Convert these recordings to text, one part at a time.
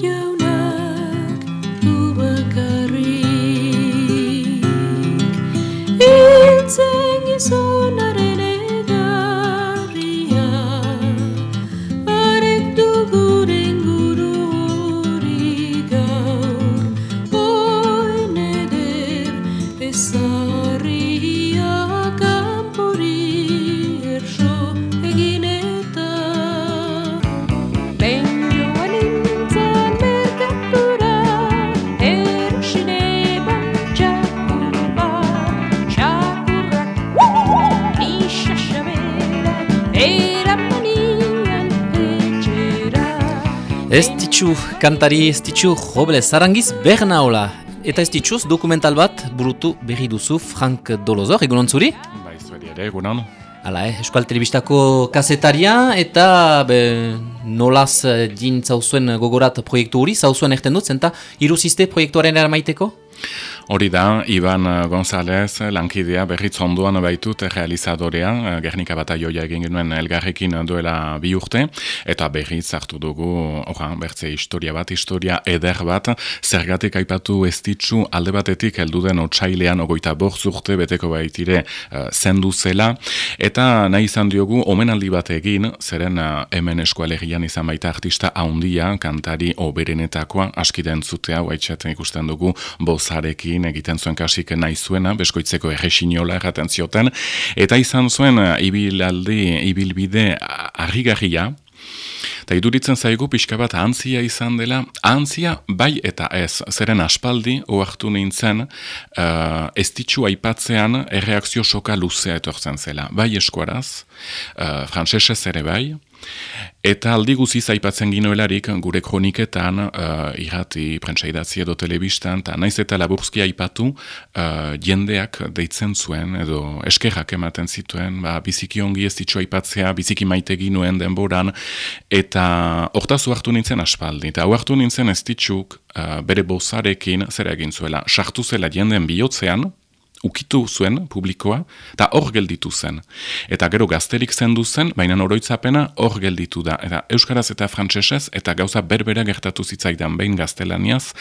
jaunak du bakarrik Hiltzen gizonaren Ez ditxu kantari, ez ditxu Robles Zarangiz Bernaola. Eta ez ditxuz dokumental bat burutu berri duzu Frank Dolozor, egunon zuri? Bai, zueri ere, egunon. Hala, eh, Euskal Telebistako kasetaria eta be, nolaz eh, din zauzuen gogorat proiektu hori, zauzuen erten dut, zenta iruzizte proiektuaren eramaiteko? Hori da, Iban eh, González lankidea berriz onduan baitut realizadorea, eh, Gernika Bataioia egin genuen elgarrekin duela bi urte, eta berriz hartu dugu, ora, bertze historia bat, historia eder bat, zergatik aipatu ez ditzu alde batetik heldu den otsailean ogoita borz urte beteko baitire uh, zendu zela, eta nahi izan diogu omenaldi bat egin, zeren uh, hemen eskualegian izan baita artista haundia, kantari oberenetakoa, askiden zutea, guaitxaten ikusten dugu, bozarekin egiten zuen kasik nahi zuena, beskoitzeko erresinola erraten zioten, eta izan zuen uh, ibilaldi, ibilbide harrigarria, Eta iduritzen zaigu pixka bat antzia izan dela, antzia bai eta ez, zeren aspaldi, oartu nintzen, uh, ez ditxu aipatzean erreakzio soka luzea etortzen zela. Bai eskuaraz, uh, frantsesez ere bai, Eta aldi guziz aipatzen ginoelarik gure kroniketan, uh, irrati, prentsa idatzi edo telebistan, eta naiz eta laburzki aipatu uh, jendeak deitzen zuen, edo eskerrak ematen zituen, ba, biziki ongi ez ditxu aipatzea, biziki maite ginuen denboran, eta hortaz hartu nintzen aspaldi, eta hartu nintzen ez ditxuk uh, bere bozarekin zer egin zuela, sartu zela jenden bihotzean, ukitu zuen publikoa, eta hor gelditu zen. Eta gero gaztelik zendu zen, baina oroitzapena hor gelditu da. Eta Euskaraz eta Frantsesez eta gauza berbera gertatu zitzaidan behin gaztelaniaz,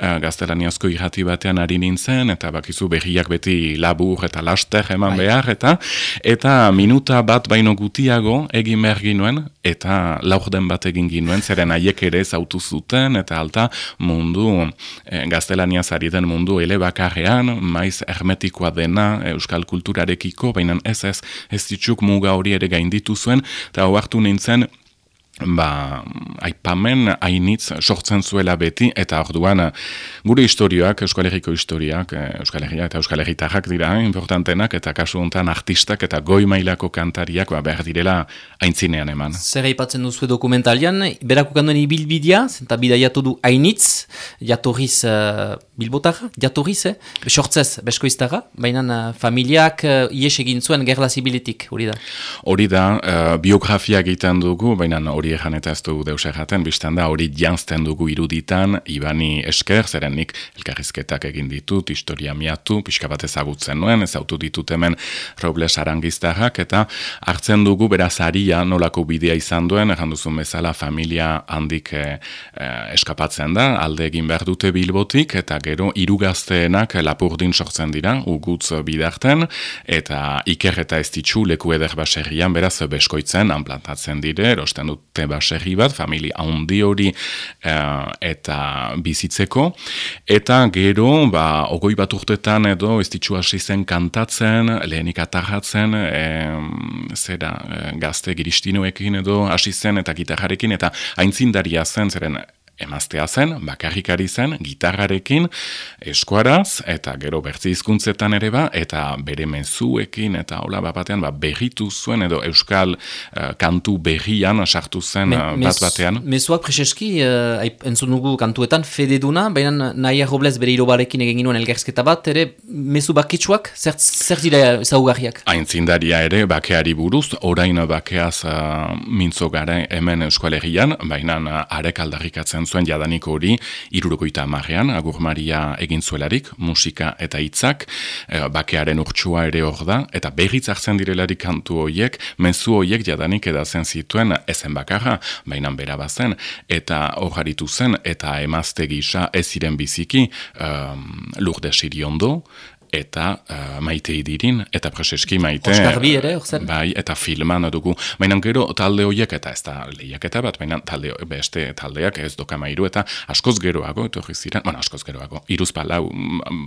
uh, gaztelaniazko irrati batean ari nintzen, eta bakizu berriak beti labur eta laster eman Bai. behar, eta eta minuta bat baino gutiago egin behar ginuen, eta laurden bat egin ginuen, zeren haiek ere zautu zuten, eta alta mundu, eh, gaztelaniaz ari den mundu elebakarrean, maiz hermetikoa dena euskal kulturarekiko, baina ez ez, ez ditxuk muga hori ere gainditu zuen, eta hartu nintzen, ba, aipamen hainitz sortzen zuela beti, eta orduan gure historioak, Euskal Herriko historiak, eh, Euskal Herria eta Euskal Herritarrak dira, eh, importantenak, eta kasu honetan artistak eta goi mailako kantariak ba, behar direla aintzinean eman. Zer aipatzen duzu dokumentalian, berak ukanduen ibilbidea, zenta bidaiatu du hainitz, jatorriz uh, bilbotarra, jatorriz, eh? sortzez beskoiztarra, baina uh, familiak uh, ies egin zuen gerla zibiletik, hori da. Hori da, uh, biografia egiten dugu, baina hori ejan eta ez dugu deus erraten, biztan da hori jantzten dugu iruditan, ibani esker, zeren nik elkarrizketak egin ditut, historia miatu, pixka bat ezagutzen nuen, ezautu ditut hemen Robles arangiztarrak, eta hartzen dugu beraz aria nolako bidea izan duen, erran duzun bezala familia handik eh, eh, eskapatzen da, alde egin behar dute bilbotik, eta gero irugazteenak lapurdin sortzen dira, ugutz bidarten, eta iker eta ez ditxu leku eder baserrian, beraz beskoitzen, anplantatzen dire, erosten dute baserri bat, familia handi hori eh, eta bizitzeko, eta gero, ba, ogoi bat urtetan edo ez ditxu hasi zen kantatzen, lehenik atarratzen, em, zera, eh, gazte giristinoekin edo hasi zen eta gitarrarekin, eta aintzindaria zen, zeren emaztea zen, bakarrikari zen, gitarrarekin, eskuaraz, eta gero bertzi hizkuntzetan ere ba, eta bere mezuekin, eta hola batean, ba, berritu zuen, edo euskal uh, kantu berrian sartu zen Me- uh, bat batean. Mezuak preseski, uh, entzun dugu kantuetan, fededuna, baina naia Robles bere irobarekin egin ginuen elgersketa bat, ere mezu bakitsuak, zer, zer dira zaugarriak? Aintzindaria ere bakeari buruz, orain bakeaz uh, mintzo gara hemen Euskal Herrian, baina uh, arek aldarrikatzen zuen jadanik hori irurokoita amarrean, Agur Maria egin zuelarik, musika eta hitzak, uh, bakearen urtsua ere hor da, eta berriz hartzen direlarik kantu horiek, mezu horiek jadanik edazen zituen ezen bakarra, baina bera bazen, eta hor haritu zen, eta emazte gisa ez ziren biziki um, lurde siriondo, eta uh, maite idirin, eta preseski maite... Oskar bi ere, hor zen? Bai, eta filman dugu. Baina gero talde horiek, eta ez da lehiaketa bat, baina talde, beste taldeak ez doka mairu, eta askoz geroago, etorri ziren, bueno, askoz geroago, iruz palau,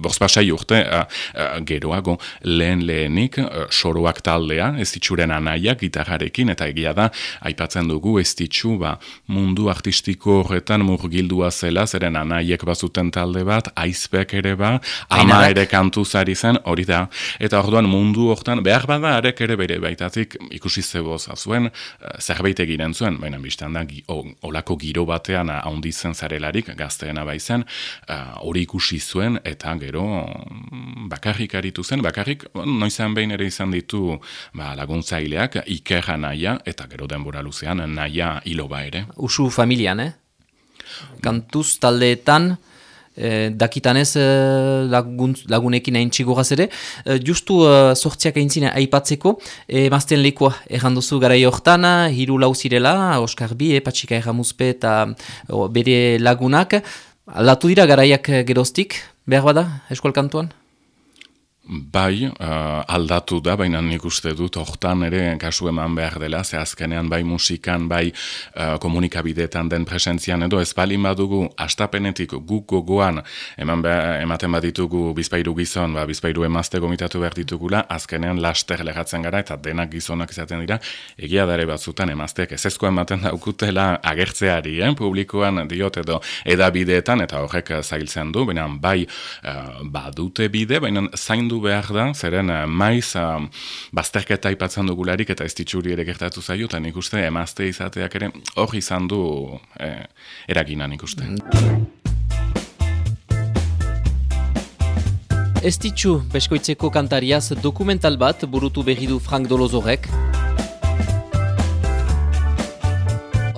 bospasai urte uh, uh, geroago, lehen lehenik, uh, soroak taldea, ez ditxuren anaia, gitarrarekin, eta egia da, aipatzen dugu, ez ditxu, ba, mundu artistiko horretan murgildua zela, zeren anaiek bazuten talde bat, aizpek ere ba, ama ere kantu zari zen, hori da. Eta orduan mundu hortan, behar bada arek ere bere baitatik ikusi zeboza zuen, eh, zerbait eginen zuen, baina biztan da, gi- o- olako giro batean haundi zen zarelarik, gazteena baizen, eh, hori ikusi zuen, eta gero mm, bakarrik aritu zen, bakarrik noizan behin ere izan ditu ba, laguntzaileak, ikerra naia, eta gero denbora luzean naia iloba ere. Usu familian, eh? Kantuz taldeetan, eh, dakitanez eh, lagun, lagunekin hain txigoraz ere, eh, justu eh, sortziak aintzine aipatzeko, eh, mazten lekoa erran duzu garai hortan, hiru lau zirela, Oskar Bi, eh, Patxika Erramuzpe eta oh, bere lagunak, aldatu dira garaiak geroztik, behar bada, eskual kantuan? Bai, uh, aldatu da, baina nik uste dut hortan ere kasu eman behar dela, ze azkenean bai musikan, bai uh, komunikabideetan den presentzian edo ez balin badugu astapenetik guk gogoan eman behar, ematen baditugu bizpairu gizon, ba, bizpairu emazte gomitatu behar ditugula, azkenean laster legatzen gara eta denak gizonak izaten dira, egia dare batzutan emazteak ez ezko ematen daukutela agertzeari, eh? publikoan diot edo edabideetan eta horrek zailtzen du, baina bai uh, badute bide, baina zaindu behar da, zeren uh, maiz uh, bazterketa aipatzen dugularik eta ez ditxuri ere gertatu zaio, eta nik uste emazte izateak ere hor izan du eh, eragina nik uste. Ez ditxu beskoitzeko kantariaz dokumental bat burutu berri du Frank Dolozorek.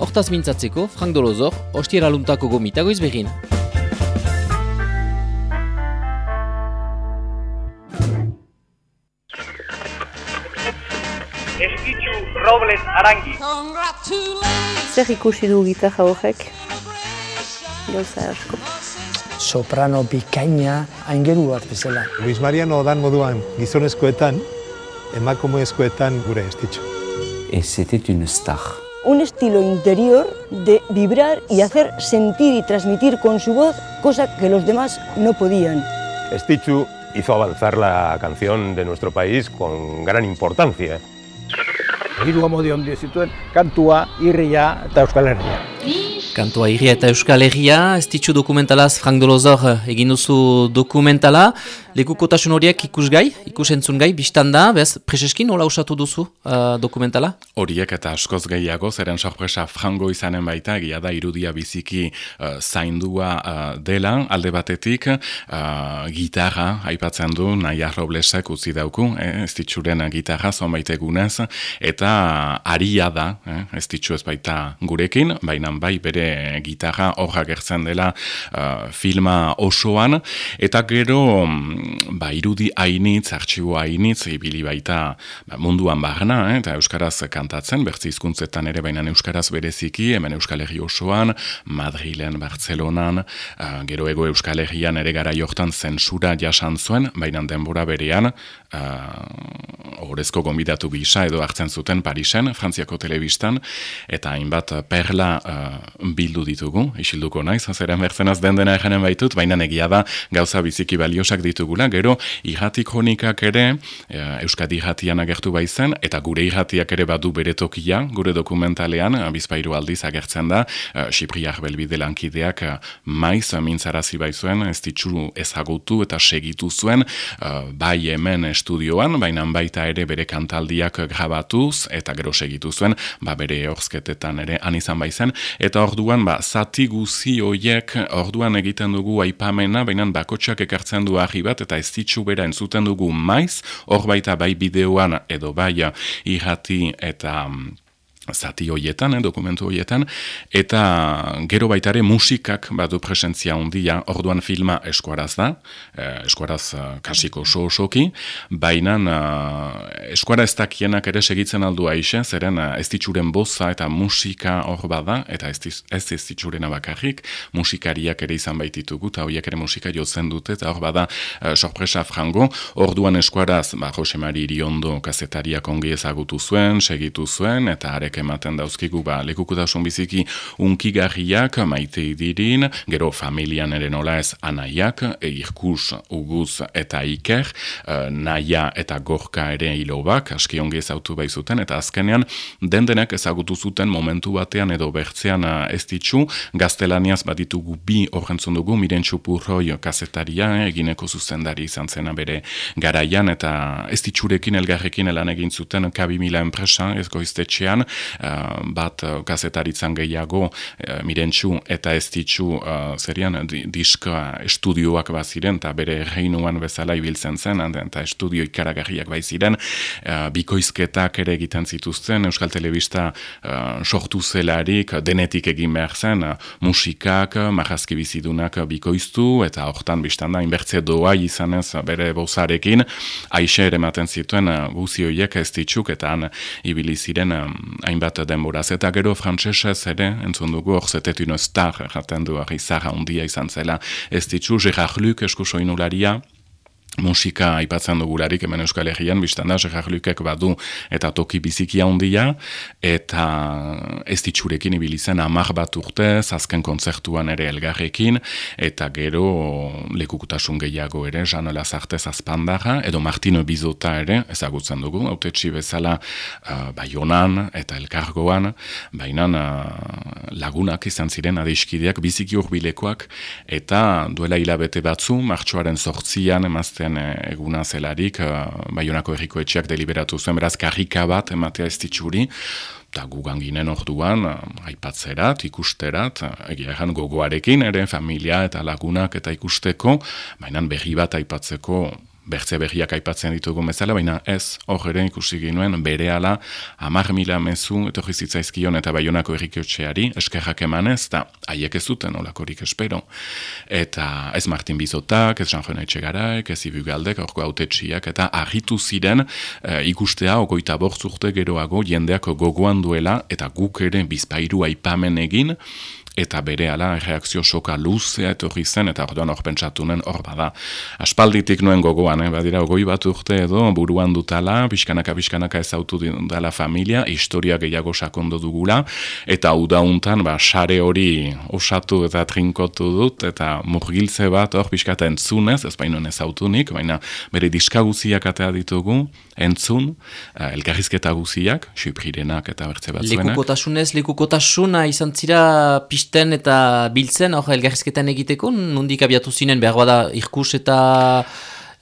Hortaz mintzatzeko, Frank Dolozor, ostiera luntako gomitagoiz berrin. Arangi. Zer ikusi du gitarra horrek? Gauza asko. soprano bikaina aingeru bat bezala. Luis Mariano dan moduan gizonezkoetan, emakumezkoetan gure estitxo. C'était une star. un estilo interior de vibrar y hacer sentir y transmitir con su voz cosa que los demás no podían. Stichu hizo avanzar la canción de nuestro país con gran importancia. Hiru amodio ondio zituen, kantua, irria eta euskal herria. Kantua Iria eta Euskal Herria, ez ditxu dokumentalaz Frank Dolozor egin duzu dokumentala, lekukotasun horiek ikusgai, ikusentzun gai, biztan da, bez, preseskin hola usatu duzu uh, dokumentala? Horiek eta askoz gehiago, zeren sorpresa frango izanen baita, egia da irudia biziki uh, zaindua uh, dela, alde batetik, uh, gitarra, aipatzen du, nahi arroblesek utzi dauku, eh, ez ditxuren gitarra, zonbait egunez, eta aria da, eh, ez ditxu ez baita gurekin, baina bai bere gitarra hor agertzen dela uh, filma osoan, eta gero, mm, ba, irudi hainitz, artxibo hainitz, ibili baita ba, munduan barna, eh, eta Euskaraz kantatzen, bertzi hizkuntzetan ere baina Euskaraz bereziki, hemen Euskal Herri osoan, Madrilen, Bartzelonan, uh, gero ego Euskal Herrian ere gara jortan zensura jasan zuen, baina denbora berean, uh, horrezko gombidatu gisa edo hartzen zuten Parisen, Frantziako telebistan, eta hainbat perla uh, bildu ditugu, isilduko naiz, azera merzenaz den dena eganen baitut, baina egia da gauza biziki baliosak ditugula, gero irrati kronikak ere, e, Euskadi irratian agertu baizen, eta gure irratiak ere badu bere tokia, gure dokumentalean, bizpairu aldiz agertzen da, e, Sipriak belbide lankideak maiz mintzarazi baizuen, ez ditxu ezagutu eta segitu zuen, e, bai hemen estudioan, baina baita ere bere kantaldiak grabatuz, eta gero segitu zuen, ba bere horzketetan ere anizan baizen, eta orduan, ba, zati guzi hoiek orduan egiten dugu aipamena, baina bakotxak ekartzen du ahi bat, eta ez ditxu bera entzuten dugu maiz, hor baita bai bideoan edo bai irrati eta mm, zati hoietan, eh, dokumentu hoietan, eta gero baitare musikak badu presentzia ondia, orduan filma eskuaraz da, eh, eskuaraz eh, kasiko oso-osoki, baina eh, eskuara ez dakienak ere segitzen aldu aixe, zeren eh, ez ditzuren boza eta musika hor bada, eta ez, ez ez ditzuren abakarrik, musikariak ere izan baititugu, eta horiek ere musika jotzen dute, eta hor bada eh, sorpresa frango, orduan eskuaraz, ba, Jose Mari Iriondo kazetariak ongi ezagutu zuen, segitu zuen, eta arek ematen dauzkigu ba, lekukutasun biziki unkigarriak maite dirin, gero familian ere nola ez anaiak, e, irkus, uguz eta iker, e, naia eta gorka ere hilobak, aski ongi ezautu bai zuten, eta azkenean den denak ezagutu zuten momentu batean edo bertzean e, ez ditzu, gaztelaniaz baditugu bi horrentzun dugu, miren txupurroi kazetaria, egineko zuzendari izan zena bere garaian, eta ez ditzurekin elgarrekin elan egin zuten kabimila enpresa, ez goiztetxean, uh, bat uh, kazetaritzan gehiago uh, mirentxu eta ez ditxu zerian diska estudioak baziren eta bere reinuan bezala ibiltzen zen eta estudio ikaragarriak baiziren. Uh, bikoizketak ere egiten zituzten Euskal Telebista sortu zelarik denetik egin behar zen musikak, marrazki bizidunak bikoiztu eta hortan biztan da inbertze doa izanez bere bozarekin. Aixe ere maten zituen guzioiek ez ditxuk eta han ibili ziren hainbat denboraz. Eta gero frantsesez ere, entzun dugu, hor zetet ino star, jaten du, arri zara hundia izan zela. Ez ditzu, Gerard Luc, esku soinularia, musika aipatzen dugularik hemen Euskal Herrian, biztan da, Lukek badu eta toki bizikia handia eta ez ditxurekin ibilizen amar bat urte, azken kontzertuan ere elgarrekin, eta gero lekukutasun gehiago ere, Jean Lazartez azpandara, edo Martino Bizota ere, ezagutzen dugu, haute bezala uh, baionan eta elkargoan, baina uh, lagunak izan ziren adiskideak biziki urbilekoak, eta duela hilabete batzu, martxoaren sortzian emazte zen eh, eguna zelarik, uh, Baionako erriko etxeak deliberatu zuen, beraz karrika bat ematea ez ditxuri, eta gugan ginen orduan, uh, aipatzerat, ikusterat, egia egan gogoarekin ere, familia eta lagunak eta ikusteko, mainan berri bat aipatzeko bertze berriak aipatzen ditugu bezala, baina ez hor ere ikusi ginuen bere ala mila mezu etorri zitzaizkion eta baionako errikiotxeari eskerrak emanez, eta haiek ez zuten olakorik espero. Eta ez Martin Bizotak, ez Jean René Txegaraek, ez Ibugaldek, aurko autetxiak, eta argitu ziren e, ikustea ogoita bortzurte geroago jendeak gogoan duela eta guk ere bizpairu aipamen egin, eta bere ala reakzio soka luzea etorri zen, eta orduan hor pentsatunen hor bada. Aspalditik nuen gogoan, eh? badira goi bat urte edo, buruan dutala, pixkanaka pixkanaka ezautu dala familia, historia gehiago sakondo dugula, eta udauntan, ba, sare hori osatu eta trinkotu dut, eta murgiltze bat hor pixkata entzunez, ez baino ezautunik, baina bere diskaguziak atea ditugu, entzun, uh, elgarrizketa guziak, xuprirenak eta bertze bat zuenak. Lekukotasunez, lekukotasuna izan zira pisten eta biltzen, hor elgarrizketan egiteko, nondik abiatu zinen behar bada irkus eta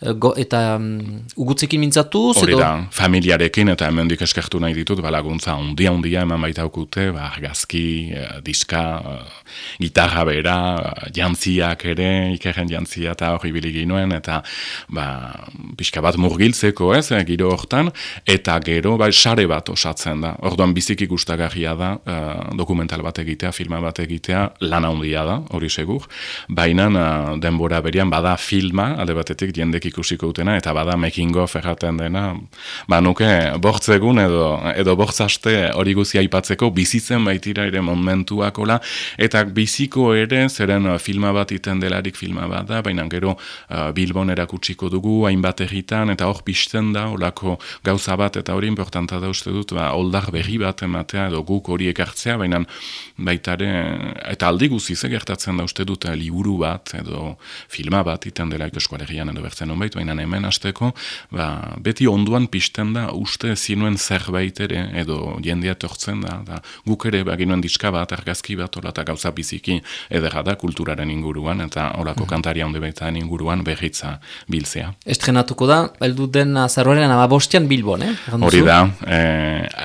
go, eta um, ugutzekin mintzatu? Hori da, familiarekin eta hemen dik eskertu nahi ditut, balaguntza undia undia eman baita okute, ba, gazki, eh, diska, uh, gitarra bera, jantziak ere, ikerren jantzia eta hori biliginuen, eta ba, pixka bat murgiltzeko ez, giro hortan, eta gero, ba, sare bat osatzen da. Orduan bizik ikustagarria da, dokumental bat egitea, filma bat egitea, lana handia da, hori segur, baina denbora berian bada filma, alde batetik, jendek ikusiko dutena, eta bada making of erraten dena, ba nuke bortzegun edo, edo bortzaste hori guzi aipatzeko bizitzen baitira ere momentuakola, eta biziko ere, zeren filma bat iten delarik filma bat da, baina gero uh, Bilbon erakutsiko dugu, hainbat erritan, eta hor pisten da, olako gauza bat, eta hori importanta da uste dut, ba, oldar berri bat ematea, edo guk hori ekartzea, baina baitare, eta aldi guziz gertatzen da uste dut, liburu bat, edo filma bat, iten dela eskualegian edo bertzen honbait, baina hemen hasteko ba, beti onduan pisten da, uste zinuen zerbait ere, edo jendea tortzen da, da guk ere baginuen diska bat, argazki bat, ola eta gauza biziki edera da kulturaren inguruan, eta olako mm. kantaria onde baita inguruan berritza biltzea. Estrenatuko da, beldu den azarroaren amabostian Bilbon, eh? Hori da, e,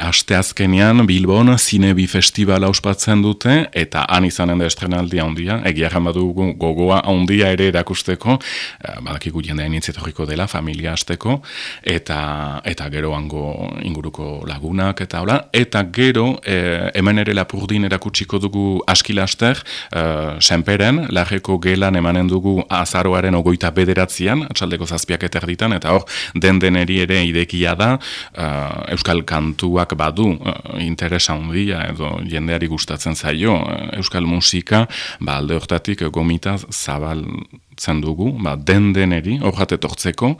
aste azkenian Bilbon zinebi festivala ospatzen dute, eta han izanen da estrenaldia ondia, egia badugu gogoa ondia ere erakusteko, e, badakigu jendea initzetoriko dela, familia hasteko eta eta gero hango inguruko lagunak eta hola, eta gero e, hemen ere lapurdin erakutsiko dugu askilaster, e, senperen, lageko gelan emanen dugu azaroaren ogoita bederatzean, atxaldeko zazpiak eta erditan, eta hor, den deneri ere idekia da, e, euskal kantuak badu e, interesa handia edo jendeari gustatzen zaio, euskal musika, ba, alde hortatik gomita zabal zen dugu, ba, den deneri, horrat etortzeko,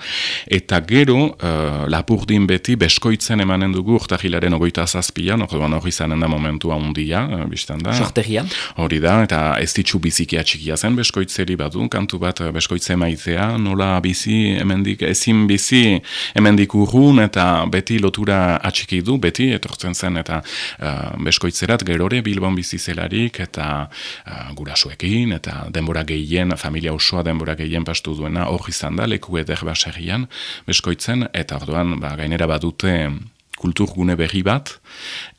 eta gero uh, lapurdin beti beskoitzen emanen dugu urtahilaren ogoita zazpian, hori zanen da momentua undia, uh, biztan da. Sortegian. Hori da, eta ez ditxu bizikia txikia zen beskoitzeri badu, kantu bat uh, beskoitze maitea, nola bizi, hemendik ezin bizi, hemendik urrun, eta beti lotura atxiki du, beti etortzen zen, eta uh, beskoitzerat gerore bilbon bizi zelarik, eta uh, gurasuekin, eta denbora gehien, familia osoa denbora gehien pastu duena hor izan da, leku eder baserrian, beskoitzen, eta orduan ba, gainera badute kulturgune berri bat,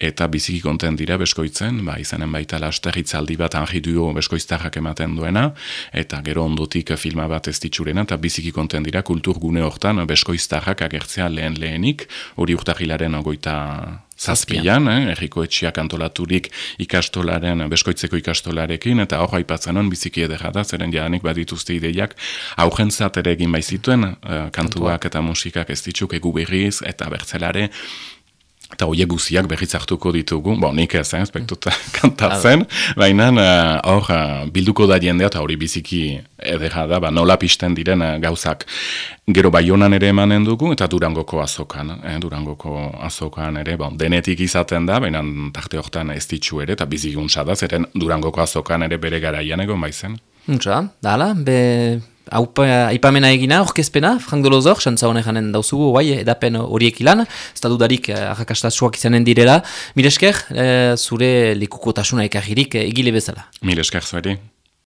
eta biziki konten dira beskoitzen, ba, izanen baita lasterritzaldi bat anji duo beskoiztarrak ematen duena, eta gero ondotik filma bat ez ditxurena, eta biziki konten dira kulturgune hortan beskoiztarrak agertzea lehen lehenik, hori urtahilaren ogoita zazpian, eh, erriko etxiak antolaturik ikastolaren, beskoitzeko ikastolarekin, eta hor haipatzen on biziki edera da, zeren janik badituzte ideiak, aurrentzat ere egin baizituen, eh, kantuak. eta musikak ez ditzuk egu berriz, eta bertzelare, Eta horiek guziak berriz hartuko ditugu, bo, nik ez, eh, spektuta kantatzen, baina eh, hor uh, bilduko da jendea eta hori biziki edera da, ba, nola pisten diren uh, gauzak. Gero baionan ere emanen dugu, eta durangoko azokan, eh, durangoko azokan ere, bon, denetik izaten da, baina tarte hortan ez ditxu ere, eta bizigun da, zeren durangoko azokan ere bere garaian egon baizen. Untsa, dala, be aipamena egina, orkezpena, Frank Dolozor, xantza honek janen dauzugu, guai, edapen horiek ilan, ez da dudarik eh, ahakastasuak izanen direla. Miresker, eh, zure likukotasuna ekajirik eh, egile bezala. Miresker, zuari.